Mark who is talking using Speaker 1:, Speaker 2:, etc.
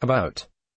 Speaker 1: About.